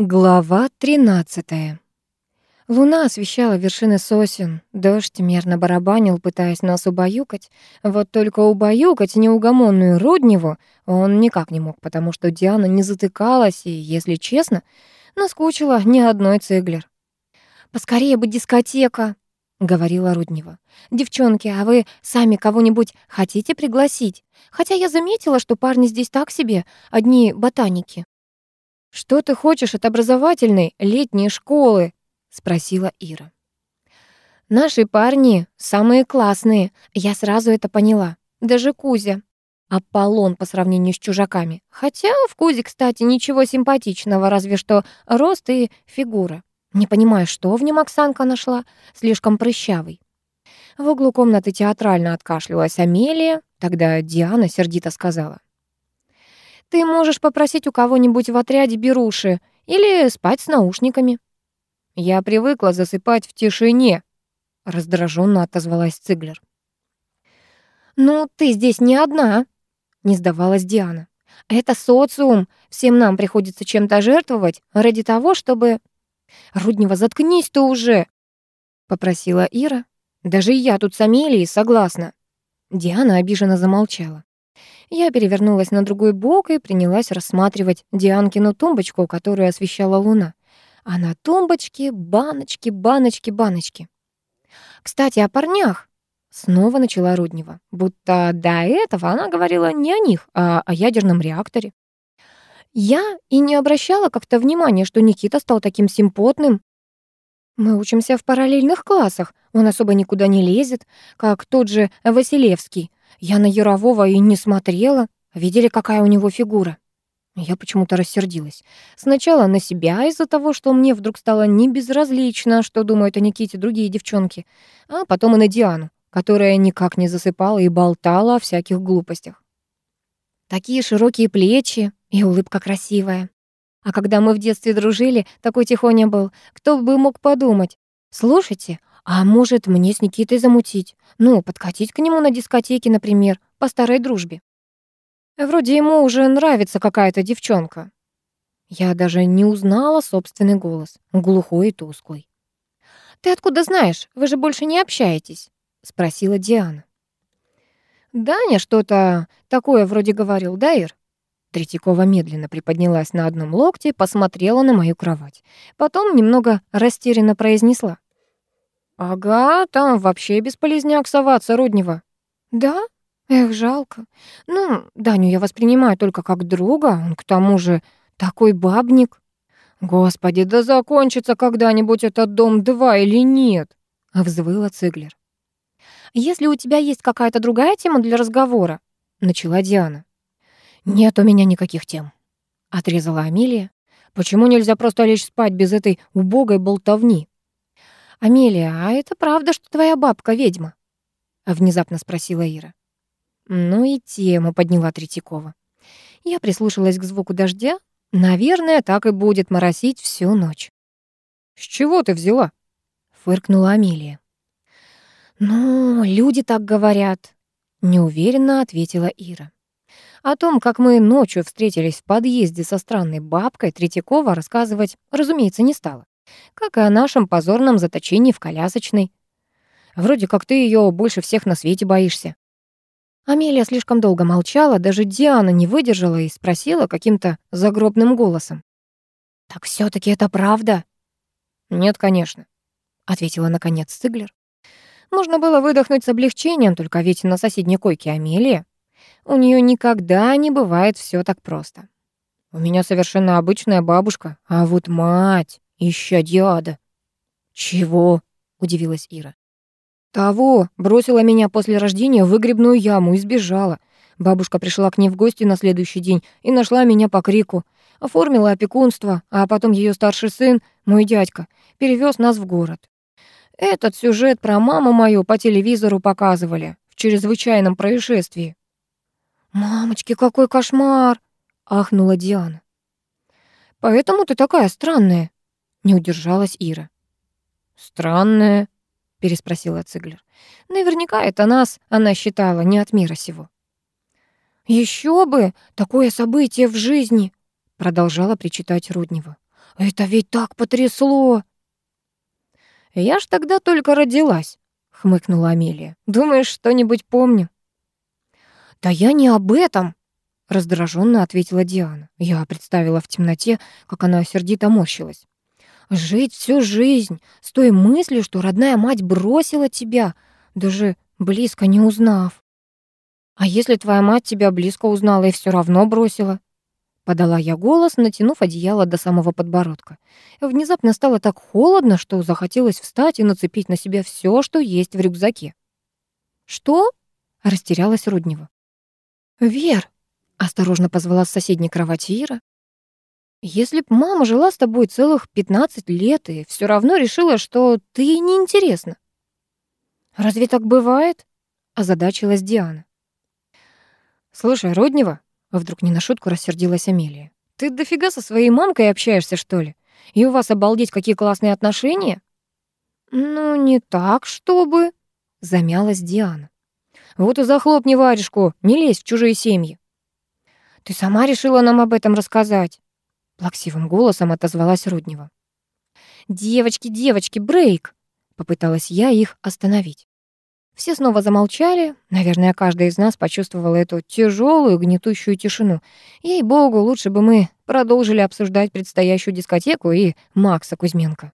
Глава 13. Луна освещала вершины сосен, дождь мерно барабанил, пытаясь нас убаюкать. Вот только убаюкать неугомонную Рудневу он никак не мог, потому что Диана не затыкалась и, если честно, наскучила ни одной цеглер. «Поскорее бы дискотека», — говорила Руднева. «Девчонки, а вы сами кого-нибудь хотите пригласить? Хотя я заметила, что парни здесь так себе, одни ботаники». «Что ты хочешь от образовательной летней школы?» — спросила Ира. «Наши парни самые классные, я сразу это поняла. Даже Кузя. Аполлон по сравнению с чужаками. Хотя в Кузе, кстати, ничего симпатичного, разве что рост и фигура. Не понимаю, что в нем Оксанка нашла, слишком прыщавый. В углу комнаты театрально откашлялась Амелия, тогда Диана сердито сказала. Ты можешь попросить у кого-нибудь в отряде беруши или спать с наушниками». «Я привыкла засыпать в тишине», — раздраженно отозвалась Циглер. «Ну, ты здесь не одна», — не сдавалась Диана. «Это социум. Всем нам приходится чем-то жертвовать ради того, чтобы...» «Руднева, заткнись ты уже!» — попросила Ира. «Даже я тут с Амелией согласна». Диана обиженно замолчала. Я перевернулась на другой бок и принялась рассматривать Дианкину тумбочку, которую освещала луна. А на тумбочке баночки, баночки, баночки. «Кстати, о парнях!» — снова начала Руднева. Будто до этого она говорила не о них, а о ядерном реакторе. Я и не обращала как-то внимания, что Никита стал таким симпотным. Мы учимся в параллельных классах, он особо никуда не лезет, как тот же Василевский. Я на Ярового и не смотрела. Видели, какая у него фигура? Я почему-то рассердилась. Сначала на себя из-за того, что мне вдруг стало небезразлично, что думают о Никите другие девчонки, а потом и на Диану, которая никак не засыпала и болтала о всяких глупостях. Такие широкие плечи и улыбка красивая. А когда мы в детстве дружили, такой тихоня был, кто бы мог подумать. Слушайте, а может, мне с Никитой замутить? Ну, подкатить к нему на дискотеке, например, по старой дружбе. Вроде ему уже нравится какая-то девчонка. Я даже не узнала собственный голос, глухой и тусклый. «Ты откуда знаешь? Вы же больше не общаетесь?» — спросила Диана. «Даня что-то такое вроде говорил, да, Ир?» Третьякова медленно приподнялась на одном локте, посмотрела на мою кровать. Потом немного растерянно произнесла. «Ага, там вообще бесполезняк соваться, Руднева». «Да? Эх, жалко. Ну, Даню я воспринимаю только как друга, он к тому же такой бабник». «Господи, да закончится когда-нибудь этот дом-2 или нет?» — взвыла Циглер. «Если у тебя есть какая-то другая тема для разговора», — начала Диана. «Нет у меня никаких тем», — отрезала Амелия. «Почему нельзя просто лечь спать без этой убогой болтовни?» «Амелия, а это правда, что твоя бабка ведьма?» — внезапно спросила Ира. «Ну и тему подняла Третьякова. Я прислушалась к звуку дождя. Наверное, так и будет моросить всю ночь. «С чего ты взяла?» — фыркнула Амелия. «Ну, люди так говорят», — неуверенно ответила Ира. О том, как мы ночью встретились в подъезде со странной бабкой, Третьякова рассказывать, разумеется, не стала как и о нашем позорном заточении в колясочной. Вроде как ты ее больше всех на свете боишься. Амелия слишком долго молчала, даже Диана не выдержала и спросила каким-то загробным голосом. «Так все таки это правда?» «Нет, конечно», — ответила наконец Стыглер. Можно было выдохнуть с облегчением, только ведь на соседней койке Амелия. У нее никогда не бывает все так просто. У меня совершенно обычная бабушка, а вот мать... Ищадье ада. Чего? Удивилась Ира. Того, бросила меня после рождения в выгребную яму и сбежала. Бабушка пришла к ней в гости на следующий день и нашла меня по крику. Оформила опекунство, а потом ее старший сын, мой дядька, перевез нас в город. Этот сюжет про маму мою по телевизору показывали в чрезвычайном происшествии. «Мамочки, какой кошмар!» — ахнула Диана. «Поэтому ты такая странная», не удержалась Ира. «Странная», — переспросила Циглер. «Наверняка это нас она считала не от мира сего». «Еще бы! Такое событие в жизни!» — продолжала причитать Руднева. Это ведь так потрясло!» «Я ж тогда только родилась», — хмыкнула Амелия. «Думаешь, что-нибудь помню?» «Да я не об этом», — раздраженно ответила Диана. Я представила в темноте, как она сердито морщилась. «Жить всю жизнь с той мыслью, что родная мать бросила тебя, даже близко не узнав». «А если твоя мать тебя близко узнала и все равно бросила?» Подала я голос, натянув одеяло до самого подбородка. Внезапно стало так холодно, что захотелось встать и нацепить на себя все, что есть в рюкзаке. «Что?» — растерялась Руднева. «Вер!» — осторожно позвала с соседней кровати Ира. «Если б мама жила с тобой целых 15 лет и все равно решила, что ты неинтересна». «Разве так бывает?» — озадачилась Диана. «Слушай, Руднева!» — вдруг не на шутку рассердилась Амелия. «Ты дофига со своей мамкой общаешься, что ли? И у вас, обалдеть, какие классные отношения?» «Ну, не так, чтобы...» — замялась Диана. Вот и захлопни варежку, не лезь в чужие семьи. Ты сама решила нам об этом рассказать? Плаксивым голосом отозвалась Руднева. «Девочки, девочки, брейк!» Попыталась я их остановить. Все снова замолчали. Наверное, каждый из нас почувствовал эту тяжелую, гнетущую тишину. Ей-богу, лучше бы мы продолжили обсуждать предстоящую дискотеку и Макса Кузьменко.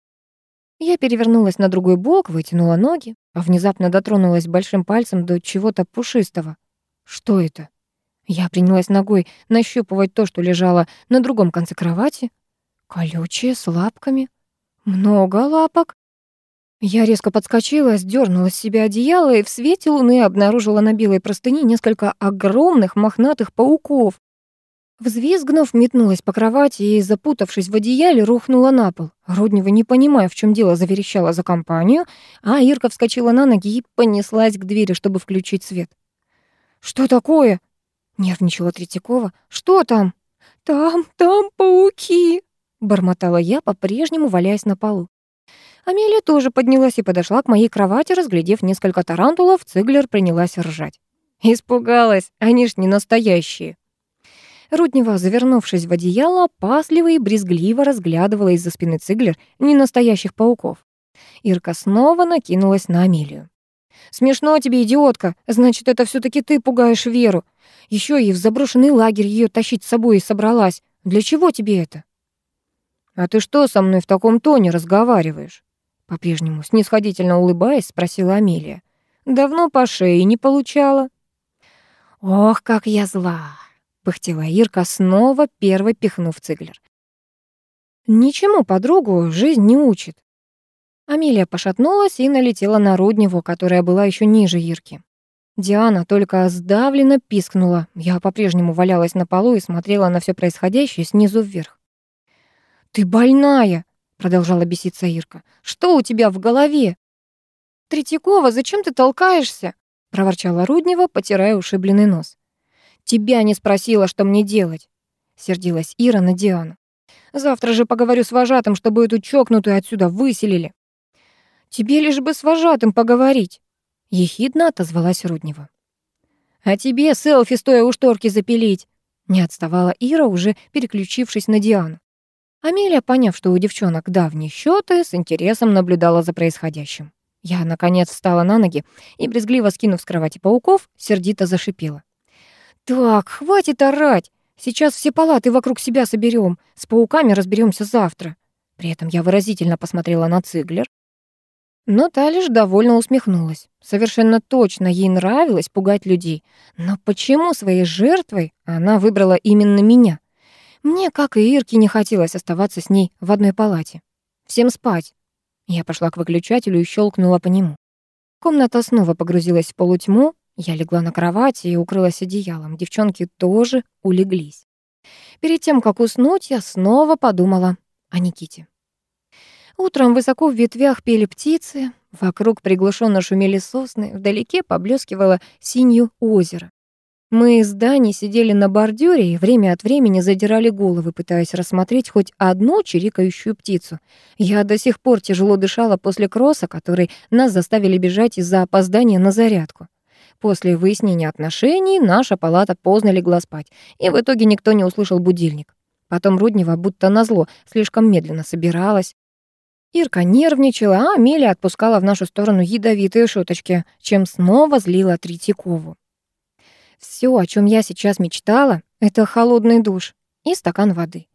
Я перевернулась на другой бок, вытянула ноги, а внезапно дотронулась большим пальцем до чего-то пушистого. Что это? Я принялась ногой нащупывать то, что лежало на другом конце кровати. Колючие, с лапками. Много лапок. Я резко подскочила, сдернула с себя одеяло и в свете луны обнаружила на белой простыне несколько огромных мохнатых пауков. Взвизгнув, метнулась по кровати и, запутавшись в одеяле, рухнула на пол. Руднева, не понимая, в чем дело, заверещала за компанию, а Ирка вскочила на ноги и понеслась к двери, чтобы включить свет. «Что такое?» — нервничала Третьякова. «Что там?» «Там, там пауки!» — бормотала я, по-прежнему валяясь на полу. Амелия тоже поднялась и подошла к моей кровати, разглядев несколько тарантулов, Циглер принялась ржать. «Испугалась, они ж не настоящие!» Руднева, завернувшись в одеяло, опасливо и брезгливо разглядывала из-за спины Циглер ненастоящих пауков. Ирка снова накинулась на Амелию. «Смешно тебе, идиотка! Значит, это все таки ты пугаешь Веру. Еще и в заброшенный лагерь ее тащить с собой и собралась. Для чего тебе это?» «А ты что со мной в таком тоне разговариваешь?» По-прежнему, снисходительно улыбаясь, спросила Амелия. «Давно по шее не получала?» «Ох, как я зла!» пыхтела Ирка, снова первой пихнув Циглер. Ничему подругу жизнь не учит. Амелия пошатнулась и налетела на Рудневу, которая была еще ниже Ирки. Диана только сдавленно пискнула. Я по-прежнему валялась на полу и смотрела на все происходящее снизу вверх. «Ты больная!» — продолжала беситься Ирка. «Что у тебя в голове?» «Третьякова, зачем ты толкаешься?» — проворчала Руднева, потирая ушибленный нос. Тебя не спросила, что мне делать», — сердилась Ира на Диану. «Завтра же поговорю с вожатым, чтобы эту чокнутую отсюда выселили». «Тебе лишь бы с вожатым поговорить», — ехидно отозвалась Руднева. «А тебе селфи стоя у шторки запилить», — не отставала Ира, уже переключившись на Диану. Амелия, поняв, что у девчонок давние счеты, с интересом наблюдала за происходящим. Я, наконец, встала на ноги и, брезгливо скинув с кровати пауков, сердито зашипела. «Так, хватит орать! Сейчас все палаты вокруг себя соберем. С пауками разберемся завтра». При этом я выразительно посмотрела на Циглер. Но та лишь довольно усмехнулась. Совершенно точно ей нравилось пугать людей. Но почему своей жертвой она выбрала именно меня? Мне, как и Ирке, не хотелось оставаться с ней в одной палате. Всем спать. Я пошла к выключателю и щелкнула по нему. Комната снова погрузилась в полутьму, я легла на кровати и укрылась одеялом. Девчонки тоже улеглись. Перед тем, как уснуть, я снова подумала о Никите. Утром высоко в ветвях пели птицы, вокруг приглушенно шумели сосны, вдалеке поблескивало синью озеро. Мы с Даней сидели на бордюре и время от времени задирали головы, пытаясь рассмотреть хоть одну чирикающую птицу. Я до сих пор тяжело дышала после кросса, который нас заставили бежать из-за опоздания на зарядку. После выяснения отношений наша палата поздно легла спать, и в итоге никто не услышал будильник. Потом Руднева, будто назло, слишком медленно собиралась. Ирка нервничала, а Амелия отпускала в нашу сторону ядовитые шуточки, чем снова злила Третьякову. Все, о чем я сейчас мечтала, это холодный душ и стакан воды.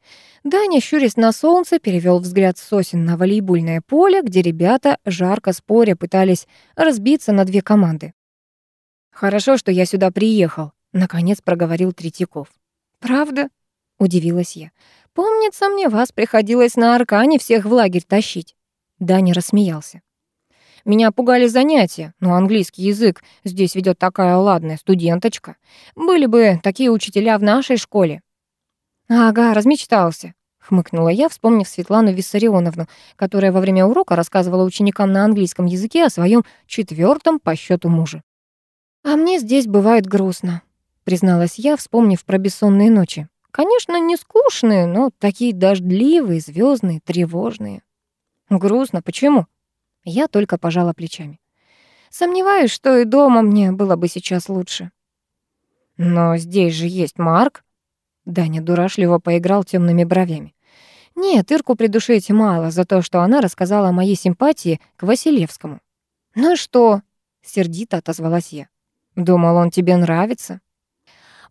Даня, щурясь на солнце, перевел взгляд сосен на волейбольное поле, где ребята, жарко споря, пытались разбиться на две команды. «Хорошо, что я сюда приехал», — наконец проговорил Третьяков. «Правда?» — удивилась я. «Помнится мне, вас приходилось на Аркане всех в лагерь тащить». Даня рассмеялся. Меня пугали занятия, но английский язык здесь ведет такая ладная студенточка. Были бы такие учителя в нашей школе. Ага, размечтался, хмыкнула я, вспомнив Светлану Виссарионовну, которая во время урока рассказывала ученикам на английском языке о своем четвертом по счету муже. А мне здесь бывает грустно, призналась я, вспомнив про бессонные ночи. Конечно, не скучные, но такие дождливые, звездные, тревожные. Грустно, почему? Я только пожала плечами. Сомневаюсь, что и дома мне было бы сейчас лучше. Но здесь же есть Марк. Даня дурашливо поиграл темными бровями. Нет, Ирку придушить мало за то, что она рассказала о моей симпатии к Василевскому. Ну что? Сердито отозвалась я. Думал, он тебе нравится?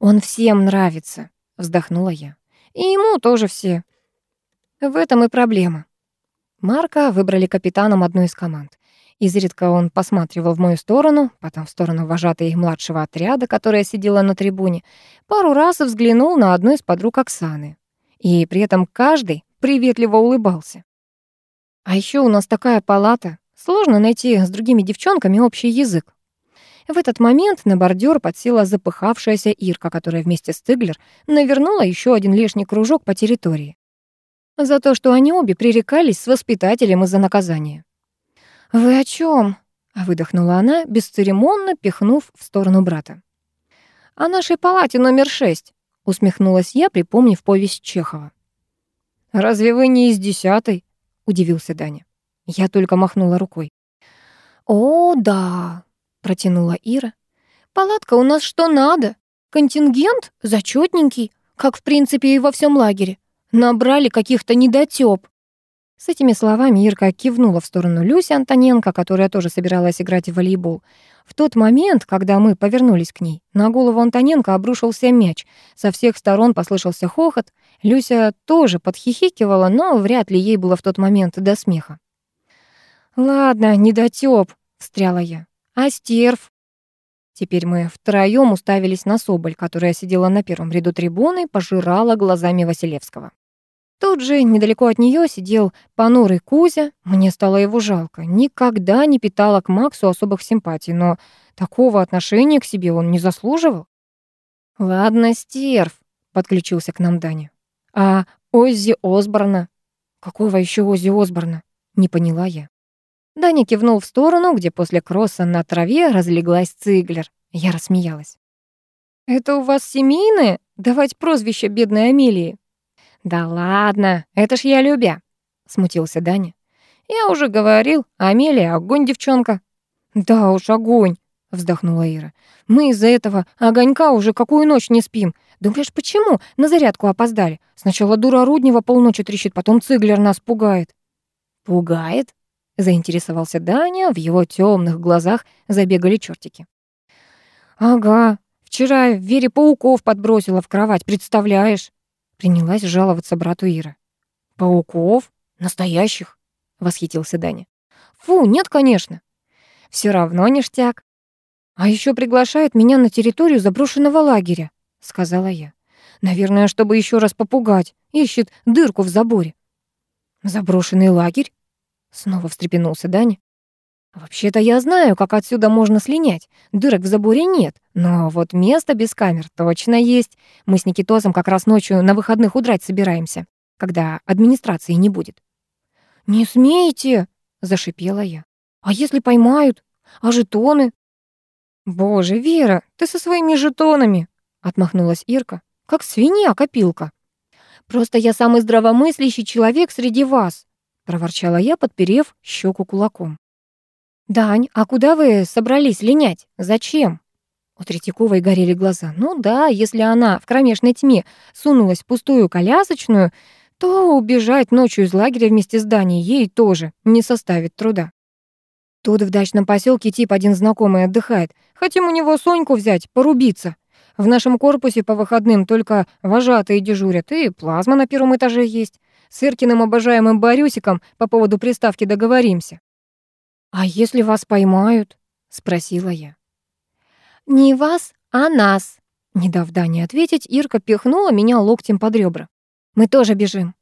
Он всем нравится, вздохнула я. И ему тоже все. В этом и проблема. Марка выбрали капитаном одной из команд. Изредка он посматривал в мою сторону, потом в сторону вожатой младшего отряда, которая сидела на трибуне, пару раз взглянул на одну из подруг Оксаны. И при этом каждый приветливо улыбался. А еще у нас такая палата, сложно найти с другими девчонками общий язык. В этот момент на бордюр подсела запыхавшаяся Ирка, которая вместе с Тыглер навернула еще один лишний кружок по территории за то, что они обе пререкались с воспитателем из-за наказания. «Вы о чем? выдохнула она, бесцеремонно пихнув в сторону брата. «О нашей палате номер шесть», — усмехнулась я, припомнив повесть Чехова. «Разве вы не из десятой?» — удивился Даня. Я только махнула рукой. «О, да», — протянула Ира. «Палатка у нас что надо. Контингент зачетненький, как в принципе и во всем лагере. Набрали каких-то недотёп. С этими словами Ирка кивнула в сторону Люси Антоненко, которая тоже собиралась играть в волейбол. В тот момент, когда мы повернулись к ней, на голову Антоненко обрушился мяч. Со всех сторон послышался хохот. Люся тоже подхихикивала, но вряд ли ей было в тот момент до смеха. «Ладно, недотёп», — встряла я. «А стерв?» Теперь мы втроём уставились на Соболь, которая сидела на первом ряду трибуны и пожирала глазами Василевского. Тут же, недалеко от нее сидел понурый Кузя. Мне стало его жалко. Никогда не питала к Максу особых симпатий, но такого отношения к себе он не заслуживал. «Ладно, стерв», — подключился к нам Даня. «А Оззи Осборна?» «Какого еще Оззи Осборна?» — не поняла я. Даня кивнул в сторону, где после кросса на траве разлеглась Циглер. Я рассмеялась. «Это у вас семейное? Давать прозвище бедной Амелии?» «Да ладно, это ж я любя», — смутился Даня. «Я уже говорил, Амелия — огонь девчонка». «Да уж, огонь», — вздохнула Ира. «Мы из-за этого огонька уже какую ночь не спим. Думаешь, почему? На зарядку опоздали. Сначала дура Руднева полночи трещит, потом Циглер нас пугает». «Пугает?» — заинтересовался Даня, в его темных глазах забегали чертики. «Ага, вчера Вере пауков подбросила в кровать, представляешь?» Принялась жаловаться брату Ира. «Пауков? Настоящих?» — восхитился Даня. «Фу, нет, конечно». Все равно ништяк». «А еще приглашает меня на территорию заброшенного лагеря», — сказала я. «Наверное, чтобы еще раз попугать. Ищет дырку в заборе». «Заброшенный лагерь?» Снова встрепенулся Даня. Вообще-то я знаю, как отсюда можно слинять. Дырок в заборе нет, но вот место без камер точно есть. Мы с Никитосом как раз ночью на выходных удрать собираемся, когда администрации не будет. «Не смейте!» — зашипела я. «А если поймают? А жетоны?» «Боже, Вера, ты со своими жетонами!» — отмахнулась Ирка. «Как свинья-копилка!» «Просто я самый здравомыслящий человек среди вас!» — проворчала я, подперев щеку кулаком. «Дань, а куда вы собрались линять? Зачем?» У Третьяковой горели глаза. Ну да, если она в кромешной тьме сунулась в пустую колясочную, то убежать ночью из лагеря вместе с Даней ей тоже не составит труда. Тут в дачном поселке тип один знакомый отдыхает. Хотим у него Соньку взять, порубиться. В нашем корпусе по выходным только вожатые дежурят, и плазма на первом этаже есть. С Иркиным обожаемым Борюсиком по поводу приставки договоримся. «А если вас поймают?» — спросила я. «Не вас, а нас», — не дав Дане ответить, Ирка пихнула меня локтем под ребра. «Мы тоже бежим».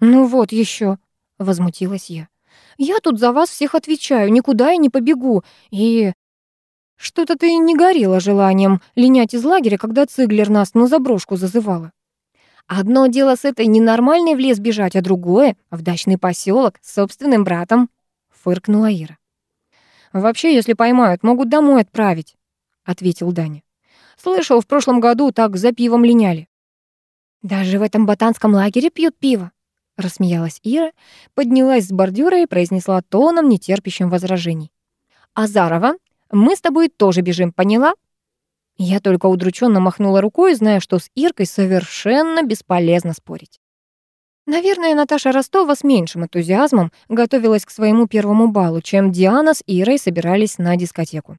«Ну вот еще, возмутилась я. «Я тут за вас всех отвечаю, никуда я не побегу, и что-то ты не горела желанием линять из лагеря, когда Циглер нас на заброшку зазывала. Одно дело с этой ненормальной в лес бежать, а другое — в дачный поселок с собственным братом, — фыркнула Ира. «Вообще, если поймают, могут домой отправить», — ответил Даня. «Слышал, в прошлом году так за пивом линяли». «Даже в этом ботанском лагере пьют пиво», — рассмеялась Ира, поднялась с бордюра и произнесла тоном, нетерпящим возражений. «Азарова, мы с тобой тоже бежим, поняла?» Я только удрученно махнула рукой, зная, что с Иркой совершенно бесполезно спорить. Наверное, Наташа Ростова с меньшим энтузиазмом готовилась к своему первому балу, чем Диана с Ирой собирались на дискотеку.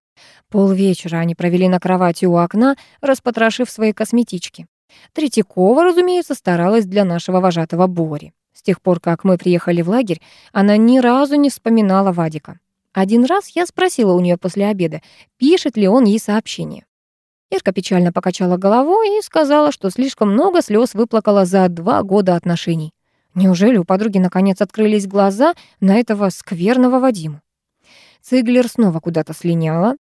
Полвечера они провели на кровати у окна, распотрошив свои косметички. Третьякова, разумеется, старалась для нашего вожатого Бори. С тех пор, как мы приехали в лагерь, она ни разу не вспоминала Вадика. Один раз я спросила у нее после обеда, пишет ли он ей сообщение. Ирка печально покачала головой и сказала, что слишком много слез выплакала за два года отношений. Неужели у подруги наконец открылись глаза на этого скверного Вадима? Циглер снова куда-то слиняла.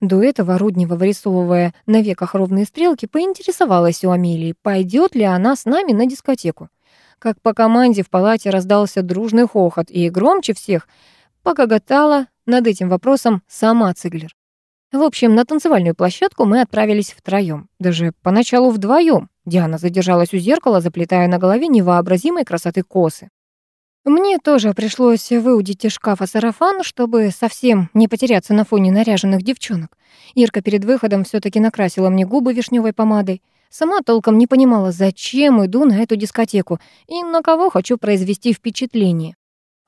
До этого Руднева, вырисовывая на веках ровные стрелки, поинтересовалась у Амелии, пойдет ли она с нами на дискотеку. Как по команде в палате раздался дружный хохот, и громче всех — Погоготала над этим вопросом сама Циглер. В общем, на танцевальную площадку мы отправились втроём, даже поначалу вдвоём. Диана задержалась у зеркала, заплетая на голове невообразимой красоты косы. Мне тоже пришлось выудить из шкафа сарафан, чтобы совсем не потеряться на фоне наряженных девчонок. Ирка перед выходом все таки накрасила мне губы вишневой помадой. Сама толком не понимала, зачем иду на эту дискотеку и на кого хочу произвести впечатление.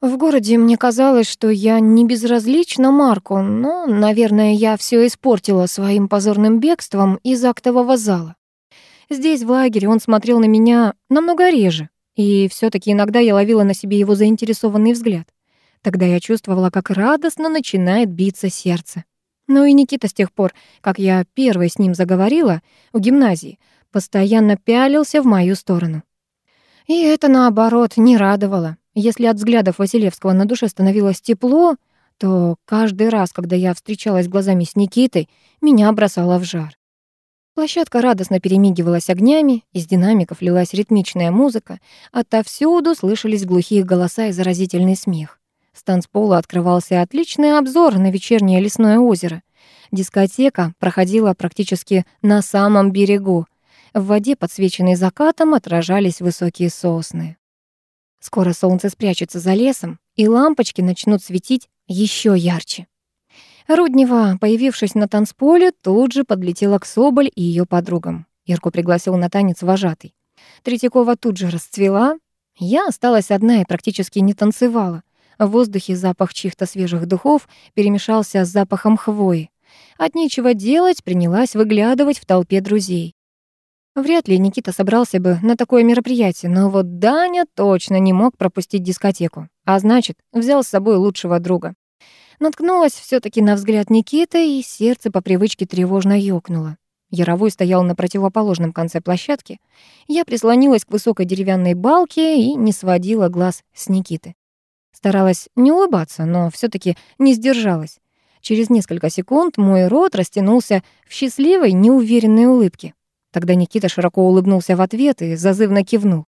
В городе мне казалось, что я не безразлична Марку, но, наверное, я все испортила своим позорным бегством из актового зала. Здесь, в лагере, он смотрел на меня намного реже, и все таки иногда я ловила на себе его заинтересованный взгляд. Тогда я чувствовала, как радостно начинает биться сердце. Ну и Никита с тех пор, как я первой с ним заговорила у гимназии, постоянно пялился в мою сторону. И это, наоборот, не радовало. Если от взглядов Василевского на душе становилось тепло, то каждый раз, когда я встречалась глазами с Никитой, меня бросало в жар. Площадка радостно перемигивалась огнями, из динамиков лилась ритмичная музыка, отовсюду слышались глухие голоса и заразительный смех. С танцпола открывался отличный обзор на вечернее лесное озеро. Дискотека проходила практически на самом берегу. В воде, подсвеченной закатом, отражались высокие сосны. Скоро солнце спрячется за лесом, и лампочки начнут светить еще ярче. Руднева, появившись на танцполе, тут же подлетела к Соболь и ее подругам. Ирку пригласил на танец вожатый. Третьякова тут же расцвела. Я осталась одна и практически не танцевала. В воздухе запах чьих-то свежих духов перемешался с запахом хвои. От нечего делать принялась выглядывать в толпе друзей. Вряд ли Никита собрался бы на такое мероприятие, но вот Даня точно не мог пропустить дискотеку, а значит, взял с собой лучшего друга. Наткнулась все таки на взгляд Никиты, и сердце по привычке тревожно ёкнуло. Яровой стоял на противоположном конце площадки. Я прислонилась к высокой деревянной балке и не сводила глаз с Никиты. Старалась не улыбаться, но все таки не сдержалась. Через несколько секунд мой рот растянулся в счастливой, неуверенной улыбке. Тогда Никита широко улыбнулся в ответ и зазывно кивнул.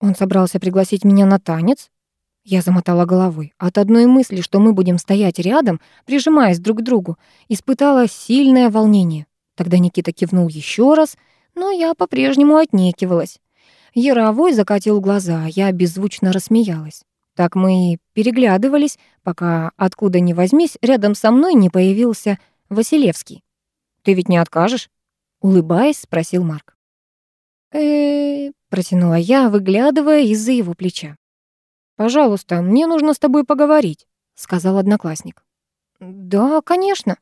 Он собрался пригласить меня на танец? Я замотала головой. От одной мысли, что мы будем стоять рядом, прижимаясь друг к другу, испытала сильное волнение. Тогда Никита кивнул еще раз, но я по-прежнему отнекивалась. Яровой закатил глаза, я беззвучно рассмеялась. Так мы и переглядывались, пока откуда ни возьмись рядом со мной не появился Василевский. Ты ведь не откажешь?» Улыбаясь, спросил Марк. э протянула я, выглядывая из-за его плеча. «Пожалуйста, мне нужно с тобой поговорить», — сказал одноклассник. «Да, конечно».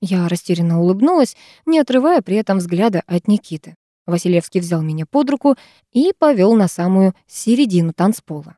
Я растерянно улыбнулась, не отрывая при этом взгляда от Никиты. Василевский взял меня под руку и повел на самую середину танцпола.